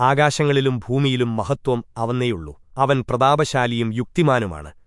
ആകാശങ്ങളിലും ഭൂമിയിലും മഹത്വം അവന്നേയുള്ളൂ. അവൻ പ്രതാപശാലിയും യുക്തിമാനുമാണ്.